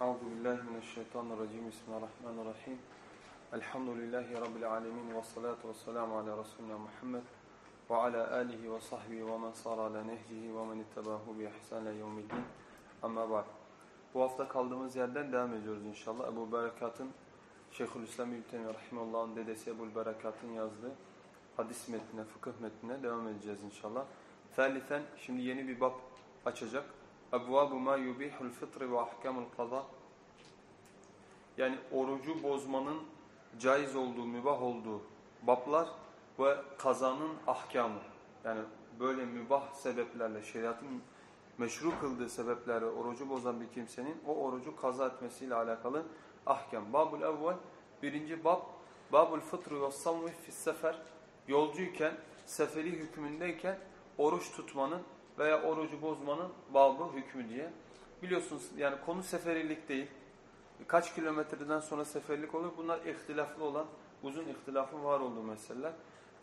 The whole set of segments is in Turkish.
Euzu billahi mineşşeytanirracim. Bismillahirrahmanirrahim. Elhamdülillahi rabbil alamin ve salatu vesselamü ala resulina Muhammed ve ala alihi ve sahbihi ve men sara ala nehcihi ve men ittabahu bi ihsanla yevmiddin. Amma ba'd. Bu hafta kaldığımız yerden devam ediyoruz inşallah. Ebu Berekat'ın Şeyhülislam İbn Teymiyye rahimehullah'ın dedesi Ebu Berekat'ın yazdığı hadis metnine, fıkıh metnine devam edeceğiz inşallah. Thaliten şimdi yeni bir bab açacak. Ebvabu ma yubihul fıtri ve ahkamul kaza. Yani orucu bozmanın caiz olduğu, mübah olduğu bablar ve kazanın ahkamı. Yani böyle mübah sebeplerle, şeriatın meşru kıldığı sebeplerle orucu bozan bir kimsenin o orucu kaza etmesiyle alakalı ahkam. Babul evvel, birinci bab, babul fıtrı ve savmi fissefer. Yolcuyken, seferi hükmündeyken oruç tutmanın veya orucu bozmanın babı hükmü diye. Biliyorsunuz yani konu seferilik değil. Kaç kilometreden sonra seferlik olur? Bunlar ihtilaflı olan, uzun ihtilafın var olduğu meseleler.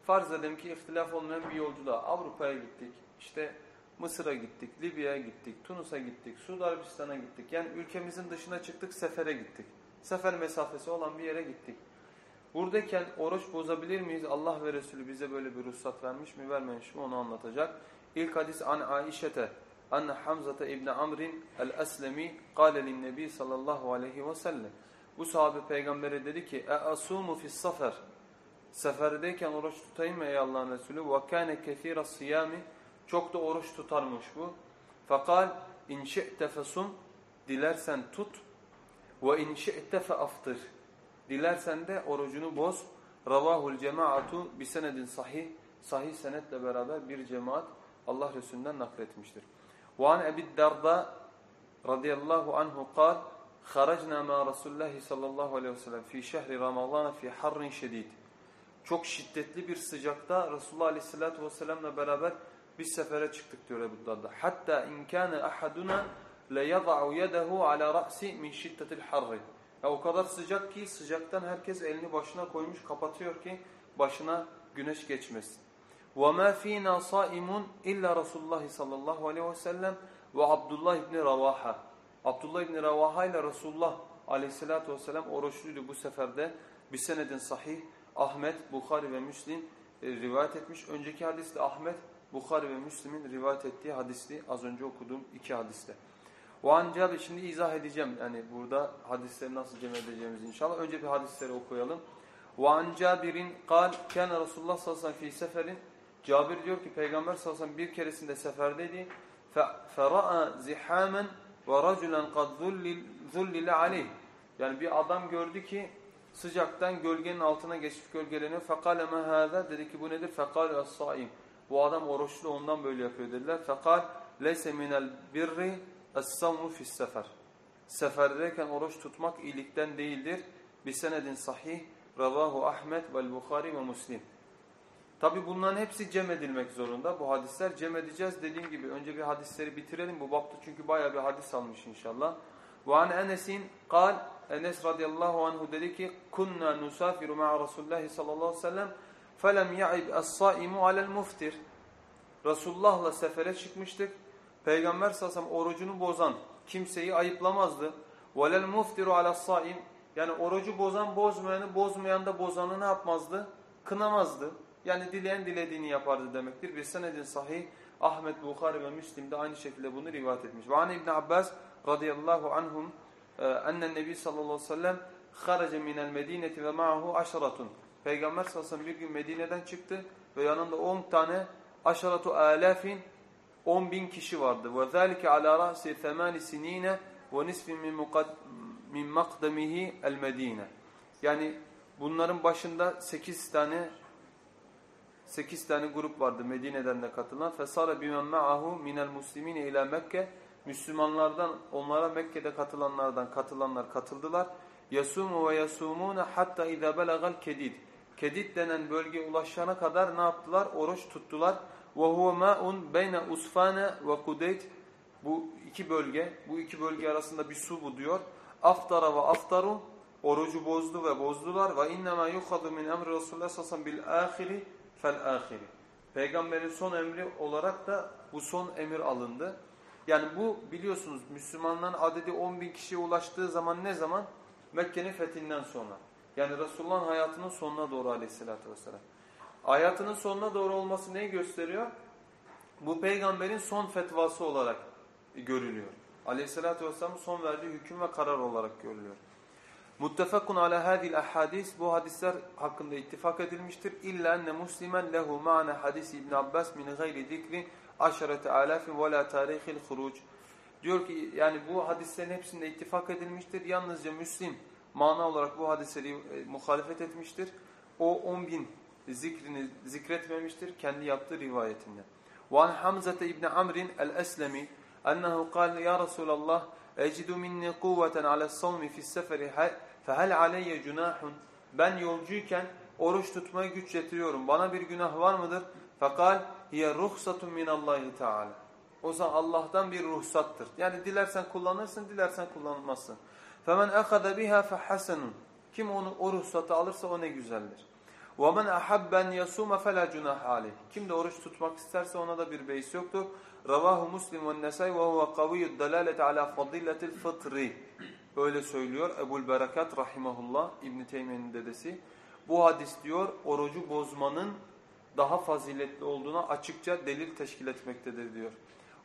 Farz edelim ki ihtilaf olmayan bir yolculuğa Avrupa'ya gittik, işte Mısır'a gittik, Libya'ya gittik, Tunus'a gittik, Suudi Arabistan'a gittik. Yani ülkemizin dışına çıktık, sefere gittik. Sefer mesafesi olan bir yere gittik. Buradayken oruç bozabilir miyiz? Allah ve Resulü bize böyle bir ruhsat vermiş mi, vermemiş mi onu anlatacak. İlk hadis an Aişete anne Hamzata İbni Amrin el-Eslemi kâle linnebi sallallahu aleyhi ve sellem. Bu sahabe peygambere dedi ki e asumu fis sefer. Seferdeyken oruç tutayım mı ey Allah'ın Resulü? Ve kâne kethîra siyami. Çok da oruç tutarmış bu. Fakal in şi'te fesum. Dilersen tut. Ve in şi'te fe aftir. Dilersen de orucunu boz. Ravahul cemaatu bi senedin sahih. Sahih senetle beraber bir cemaat Allah Resulü'nden nakletmiştir. وعن أبي الدرداء رضي الله عنه قال خرجنا مع رسول الله صلى الله عليه وسلم في شهر رمضان في حر شديد çok şiddetli bir sıcakta Resulullah Aleyhisselatü Vesselam'la beraber biz sefere çıktık diyor Ebu Darda. Hatta in kana ahaduna la yad'u yadahu ala ra'si min şiddetil harri. Ya o kadar sıcak ki sıcaktan herkes elini başına koymuş kapatıyor ki başına güneş geçmesin. وَمَا ف۪ينَا صَائِمٌ اِلَّا Resulullah sallallahu aleyhi ve sellem ve Abdullah İbni Ravaha. Abdullah İbni Ravaha ile Resulullah aleyhissalatü vesselam oruçluydu bu seferde. Bir senedin sahih Ahmet, Bukhari ve Müslim e, rivayet etmiş. Önceki hadiste Ahmet, Bukhari ve Müslim'in rivayet ettiği hadisli az önce okuduğum iki hadiste. O an Cabir şimdi izah edeceğim. Yani burada hadisleri nasıl cem edeceğimizi inşallah. Önce bir hadisleri okuyalım. وعن جابر قال كان رسول الله صلى الله عليه وسلم في سفر Cabir diyor ki Peygamber sallallahu aleyhi ve sellem bir keresinde seferdeydi. فَرَأَى زِحَامًا وَرَجُلًا قَدْ ذُلِّلَ عَلَيْهِ Yani bir adam gördü ki sıcaktan gölgenin altına geçmiş gölgeleniyor. فَقَالَ مَا هَذَا Dedi ki bu nedir? فَقَالَ الصَّائِمْ Bu adam oruçlu ondan böyle yapıyor dediler. فَقَالْ لَيْسَ مِنَ الْبِرِّ السَّوْمُ فِي السَّفَرِ Seferdeyken oruç tutmak iyilikten değildir. Bir senedin sahih. Ravahu Ahmet vel Bukhari ve Muslim. Tabi bunların hepsi cem edilmek zorunda. Bu hadisler cem edeceğiz. Dediğim gibi önce bir hadisleri bitirelim. Bu bapta çünkü baya bir hadis almış inşallah. وعن Enes'in قال Enes radıyallahu anhu dedi ki kunna nusafiru ma'a Resulullah sallallahu aleyhi ve sellem felem ya'ib as-saimu alel muftir. Resulullah'la sefere çıkmıştık. Peygamber sallallahu aleyhi ve sellem orucunu bozan kimseyi ayıplamazdı. Velel muftiru alas-saim yani orucu bozan bozmayanı bozmayan da bozanı ne yapmazdı? Kınamazdı. Yani dileyen dilediğini yapardı demektir. Bir senedin sahih Ahmet, Bukhari ve Müslim de aynı şekilde bunu rivayet etmiş. Ve an İbn Abbas radıyallahu anhum ennen nebi sallallahu aleyhi ve sellem kharaca minel medineti ve ma'ahu aşaratun. Peygamber sallallahu aleyhi ve sellem bir gün Medine'den çıktı ve yanında 10 tane aşaratu alafin 10 bin kişi vardı. Ve zâlike ala ra'si 8 sinine ve nisfin min makdemihi el medine. Yani bunların başında 8 tane 8 tane grup vardı Medine'den de katılan. Fesara bimen ma'ahu minel muslimine ila Mekke. Müslümanlardan onlara Mekke'de katılanlardan katılanlar katıldılar. yasumu ve yasumune hatta iza belagal kedid. Kedid denen bölgeye ulaşana kadar ne yaptılar? Oruç tuttular. Ve huve ma'un beyne usfane ve kudeyt. Bu iki bölge, bu iki bölge arasında bir su bu diyor. Aftara ve aftaru orucu bozdu ve bozdular ve innema yuhadu min emri Resulullah sallallahu bil ahiri fel ahiri. Peygamberin son emri olarak da bu son emir alındı. Yani bu biliyorsunuz Müslümanların adedi 10 bin kişiye ulaştığı zaman ne zaman? Mekke'nin fethinden sonra. Yani Resulullah'ın hayatının sonuna doğru aleyhissalatü vesselam. Hayatının sonuna doğru olması neyi gösteriyor? Bu peygamberin son fetvası olarak görülüyor. Aleyhissalatü vesselamın son verdiği hüküm ve karar olarak görülüyor. Muttefakun ala hadil ahadis bu hadisler hakkında ittifak edilmiştir. İlla enne muslimen lehu ma'ne hadis İbn Abbas min gayri zikri aşarete alafin ve la tarihil huruc. Diyor ki yani bu hadislerin hepsinde ittifak edilmiştir. Yalnızca Müslim mana olarak bu hadisleri e, muhalefet etmiştir. O 10 bin zikrini zikretmemiştir kendi yaptığı rivayetinde. Ve an Hamzete İbni Amrin el-Eslemi ennehu kal ya Resulallah ecidu minni kuvveten ala's-savmi fi's-seferi fehal aleyye cunahun ben yolcuyken oruç tutmaya güç getiriyorum. Bana bir günah var mıdır? Fakal hiye ruhsatun minallahi taala. O zaman Allah'tan bir ruhsattır. Yani dilersen kullanırsın, dilersen kullanmazsın. Femen akhada biha fahasanun. Kim onu o ruhsatı alırsa o ne güzeldir. وَمَنْ أَحَبَّ أَنْ يَسُومَ فَلَا جُنَاحَ عَلَيْهِ Kim de oruç tutmak isterse ona da bir beis yoktur. Ravahu Muslim ve Nesai ve huve kaviyyud dalalet ala fadiletil fıtri. Öyle söylüyor Ebul Berekat rahimahullah İbn Teymiye'nin dedesi. Bu hadis diyor orucu bozmanın daha faziletli olduğuna açıkça delil teşkil etmektedir diyor.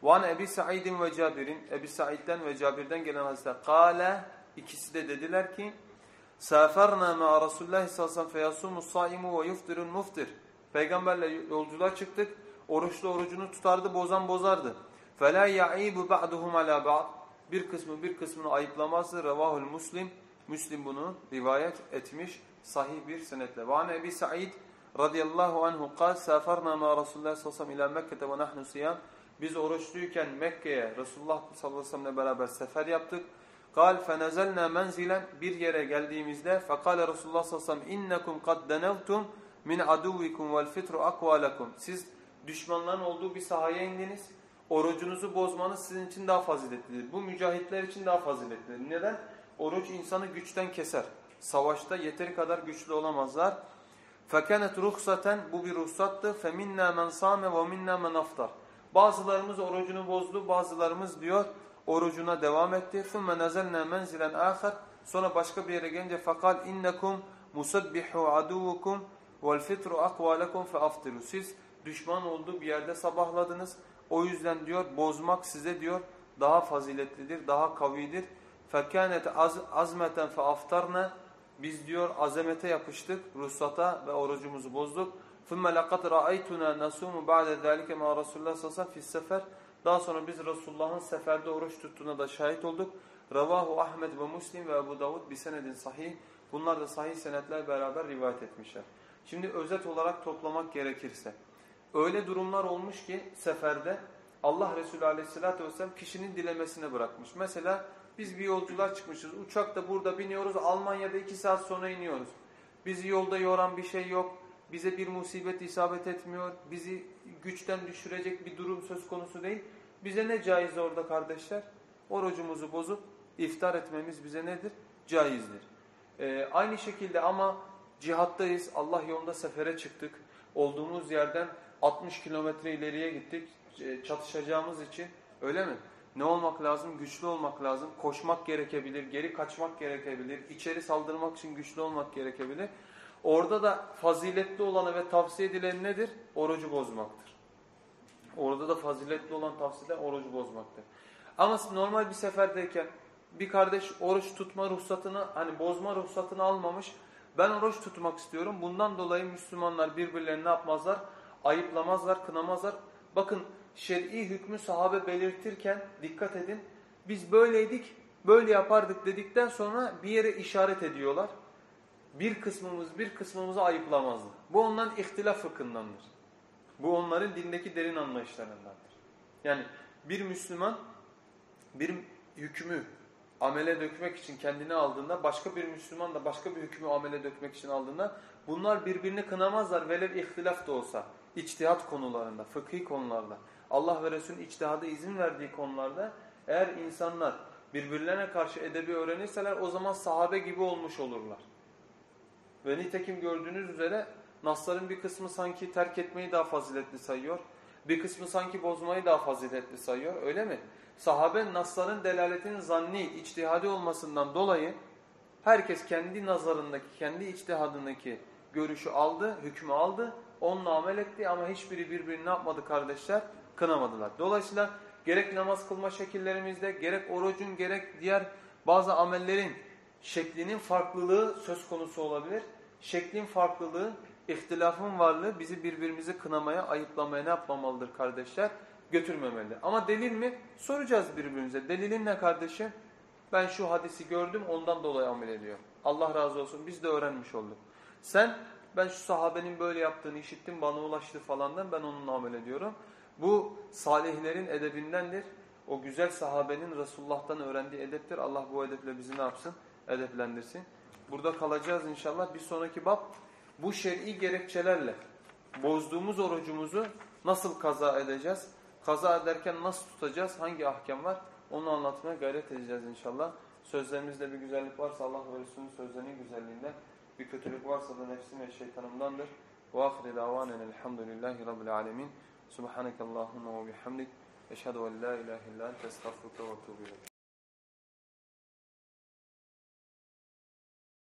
Van Ebi Sa'idin ve Cabir'in Ebi Sa'id'den ve Cabir'den gelen hadisler kâle ikisi de dediler ki Saferna ma Resulullah sallallahu feyasumu saimu ve yuftirun muftir. Peygamberle yolculuğa çıktık. Oruçlu orucunu tutardı, bozan bozardı. Fela ya'ibu ba'duhum ala ba'd. Bir kısmı bir kısmını ayıplamazdı. Revahul Muslim. Müslim bunu rivayet etmiş sahih bir senetle. Ve an Ebi Sa'id radıyallahu anhu kal saferna ma Resulullah sallallahu aleyhi ve sellem ila Mekke'te ve nahnu. Biz oruçluyken Mekke'ye Resulullah sallallahu aleyhi ve sellemle beraber sefer yaptık. Kal fenezelna menzilen bir yere geldiğimizde fekale Resulullah sallallahu aleyhi ve sellem innekum kad denevtum min aduvikum vel fitru akvalakum. Siz düşmanların olduğu bir sahaya indiniz. Orucunuzu bozmanız sizin için daha faziletlidir. Bu mücahitler için daha faziletlidir. Neden? Oruç insanı güçten keser. Savaşta yeteri kadar güçlü olamazlar. Fekenet ruhsaten bu bir ruhsattı. Feminna men same ve minna men aftar. Bazılarımız orucunu bozdu, bazılarımız diyor orucuna devam etti. ثُمَّ نَزَلْنَا مَنْزِلًا آخَرٍ Sonra başka bir yere gelince fakal innekum musabbihu aduvukum vel fitru akva lekum feaftiru. Siz düşman olduğu bir yerde sabahladınız. O yüzden diyor bozmak size diyor daha faziletlidir, daha kavidir. Fekanet az, azmeten feaftarna. Biz diyor azamete yapıştık, ruhsata ve orucumuzu bozduk. ثُمَّ لَقَدْ رَأَيْتُنَا نَسُومُ بَعْدَ ذَٰلِكَ مَا رَسُولُ اللّٰهِ سَسَى فِي السَّفَرِ daha sonra biz Resulullah'ın seferde oruç tuttuğuna da şahit olduk. Ravahu Ahmed ve Muslim ve Ebu Davud bir senedin sahih. Bunlar da sahih senetler beraber rivayet etmişler. Şimdi özet olarak toplamak gerekirse. Öyle durumlar olmuş ki seferde Allah Resulü Aleyhisselatü vesselam kişinin dilemesine bırakmış. Mesela biz bir yolculuğa çıkmışız. Uçakta burada biniyoruz. Almanya'da iki saat sonra iniyoruz. Bizi yolda yoran bir şey yok. Bize bir musibet isabet etmiyor. Bizi güçten düşürecek bir durum söz konusu değil. Bize ne caiz orada kardeşler? Orucumuzu bozup iftar etmemiz bize nedir? Caizdir. Ee, aynı şekilde ama cihattayız. Allah yolunda sefere çıktık. Olduğumuz yerden 60 kilometre ileriye gittik. Çatışacağımız için öyle mi? Ne olmak lazım? Güçlü olmak lazım. Koşmak gerekebilir, geri kaçmak gerekebilir, içeri saldırmak için güçlü olmak gerekebilir. Orada da faziletli olanı ve tavsiye edilen nedir? Orucu bozmaktır. Orada da faziletli olan tavsiye edilen orucu bozmaktır. Ama normal bir seferdeyken bir kardeş oruç tutma ruhsatını hani bozma ruhsatını almamış. Ben oruç tutmak istiyorum. Bundan dolayı Müslümanlar birbirlerini ne yapmazlar? Ayıplamazlar, kınamazlar. Bakın şer'i hükmü sahabe belirtirken dikkat edin. Biz böyleydik, böyle yapardık dedikten sonra bir yere işaret ediyorlar. Bir kısmımız bir kısmımızı ayıplamazlar. Bu onların ihtilaf fıkhındandır. Bu onların dindeki derin anlayışlarındandır. Yani bir Müslüman bir hükmü amele dökmek için kendini aldığında başka bir Müslüman da başka bir hükmü amele dökmek için aldığında bunlar birbirini kınamazlar velev ihtilaf da olsa içtihat konularında, fıkhi konularda Allah ve Resul'ün içtihadı izin verdiği konularda eğer insanlar birbirlerine karşı edebi öğrenirseler o zaman sahabe gibi olmuş olurlar. Ve nitekim gördüğünüz üzere Nasların bir kısmı sanki terk etmeyi daha faziletli sayıyor. Bir kısmı sanki bozmayı daha faziletli sayıyor. Öyle mi? Sahabe Nasların delaletinin zanni, içtihadi olmasından dolayı herkes kendi nazarındaki, kendi içtihadındaki görüşü aldı, hükmü aldı. Onunla amel etti ama hiçbiri birbirini yapmadı kardeşler? Kınamadılar. Dolayısıyla gerek namaz kılma şekillerimizde, gerek orucun, gerek diğer bazı amellerin şeklinin farklılığı söz konusu olabilir. Şeklin farklılığı, ihtilafın varlığı bizi birbirimizi kınamaya, ayıplamaya ne yapmamalıdır kardeşler? Götürmemeli. Ama delil mi? Soracağız birbirimize. Delilin ne kardeşim? Ben şu hadisi gördüm ondan dolayı amel ediyor. Allah razı olsun biz de öğrenmiş olduk. Sen ben şu sahabenin böyle yaptığını işittim bana ulaştı falandan ben onunla amel ediyorum. Bu salihlerin edebindendir. O güzel sahabenin Resulullah'tan öğrendiği edeptir. Allah bu edeple bizi ne yapsın? Edeplendirsin. Burada kalacağız inşallah. Bir sonraki bab bu şer'i gerekçelerle bozduğumuz orucumuzu nasıl kaza edeceğiz? Kaza ederken nasıl tutacağız? Hangi ahkam var? Onu anlatmaya gayret edeceğiz inşallah. Sözlerimizde bir güzellik varsa Allah ve Resulünün sözlerinin güzelliğinde, bir kötülük varsa da nefsim ve şeytanımdandır. Ahire davanen elhamdülillahi rabbil alemin. Subhaneke Allahumma ve bihamdik. Eşhedü en la ilahe illa ente estağfurullah ve etûbü